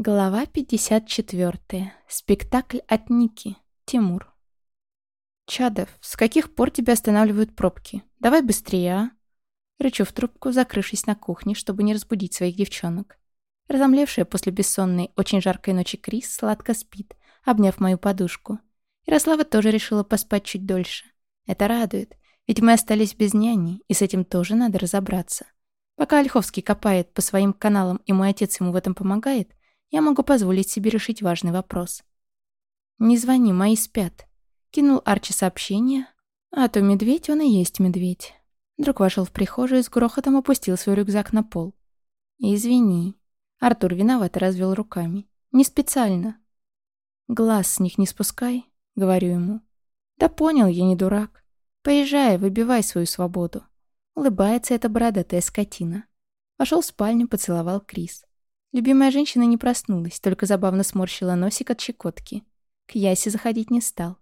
Глава 54. Спектакль от Ники. Тимур. «Чадов, с каких пор тебя останавливают пробки? Давай быстрее, а?» Рычу в трубку, закрывшись на кухне, чтобы не разбудить своих девчонок. Разомлевшая после бессонной, очень жаркой ночи Крис сладко спит, обняв мою подушку. Ярослава тоже решила поспать чуть дольше. Это радует, ведь мы остались без няни, и с этим тоже надо разобраться. Пока Ольховский копает по своим каналам, и мой отец ему в этом помогает, я могу позволить себе решить важный вопрос. «Не звони, мои спят», — кинул Арчи сообщение, а то медведь он и есть медведь. Друг вошел в прихожую и с грохотом опустил свой рюкзак на пол. «Извини». Артур виновато развел руками. «Не специально». «Глаз с них не спускай», — говорю ему. «Да понял, я не дурак. Поезжай, выбивай свою свободу». Улыбается эта бородатая скотина. Пошел в спальню, поцеловал Крис. Любимая женщина не проснулась, только забавно сморщила носик от щекотки. К Ясе заходить не стал.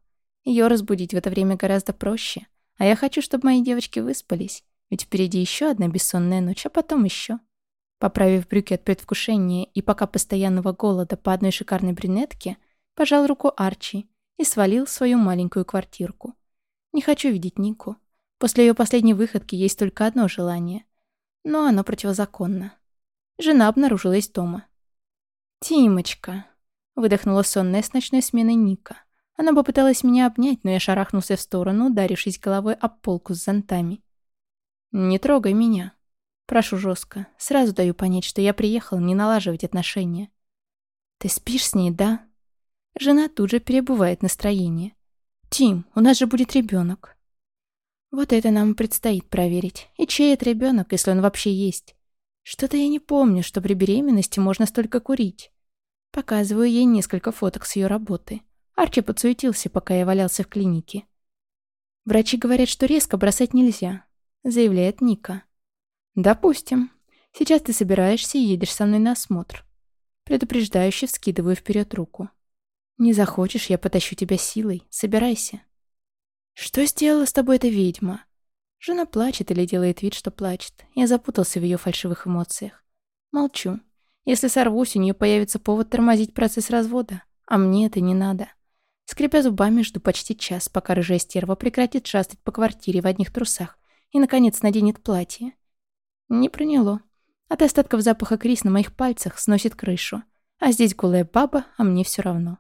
Ее разбудить в это время гораздо проще. А я хочу, чтобы мои девочки выспались. Ведь впереди еще одна бессонная ночь, а потом еще. Поправив брюки от предвкушения и пока постоянного голода по одной шикарной брюнетке, пожал руку Арчи и свалил в свою маленькую квартирку. Не хочу видеть Нику. После ее последней выходки есть только одно желание. Но оно противозаконно. Жена обнаружилась дома. «Тимочка», — выдохнула сонная с ночной смены Ника. Она попыталась меня обнять, но я шарахнулся в сторону, ударившись головой об полку с зонтами. «Не трогай меня». Прошу жестко. Сразу даю понять, что я приехал не налаживать отношения. «Ты спишь с ней, да?» Жена тут же перебывает настроение. «Тим, у нас же будет ребенок. Вот это нам предстоит проверить. И чей это ребенок, если он вообще есть? Что-то я не помню, что при беременности можно столько курить. Показываю ей несколько фоток с ее работы. Арчи подсуетился, пока я валялся в клинике. Врачи говорят, что резко бросать нельзя, заявляет Ника. Допустим. Сейчас ты собираешься и едешь со мной на осмотр. Предупреждающе вскидываю вперед руку. Не захочешь, я потащу тебя силой. Собирайся. Что сделала с тобой эта ведьма? Жена плачет или делает вид, что плачет. Я запутался в ее фальшивых эмоциях. Молчу. Если сорвусь, у нее появится повод тормозить процесс развода. А мне это не надо. Скрипя зубами, жду почти час, пока рыжая стерва прекратит шастать по квартире в одних трусах и, наконец, наденет платье. Не проняло. От остатков запаха Крис на моих пальцах сносит крышу. А здесь голая баба, а мне все равно.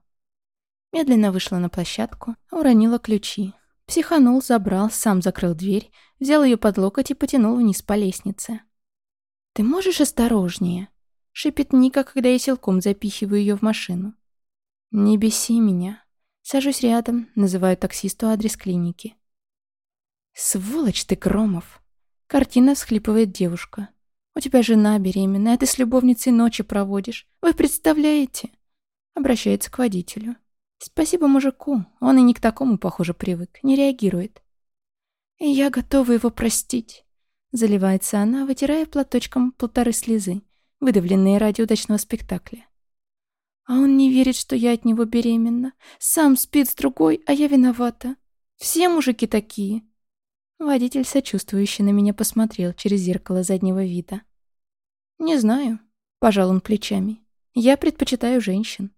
Медленно вышла на площадку, уронила ключи. Психанул, забрал, сам закрыл дверь, взял ее под локоть и потянул вниз по лестнице. «Ты можешь осторожнее?» — шипит Ника, когда я силком запихиваю ее в машину. «Не беси меня». Сажусь рядом, называю таксисту адрес клиники. «Сволочь ты, Кромов!» Картина всхлипывает девушка. «У тебя жена беременная, а ты с любовницей ночи проводишь. Вы представляете?» Обращается к водителю. Спасибо мужику, он и не к такому, похоже, привык, не реагирует. И я готова его простить. Заливается она, вытирая платочком полторы слезы, выдавленные ради удачного спектакля. А он не верит, что я от него беременна. Сам спит с другой, а я виновата. Все мужики такие. Водитель, сочувствующий на меня, посмотрел через зеркало заднего вида. «Не знаю», — пожал он плечами. «Я предпочитаю женщин».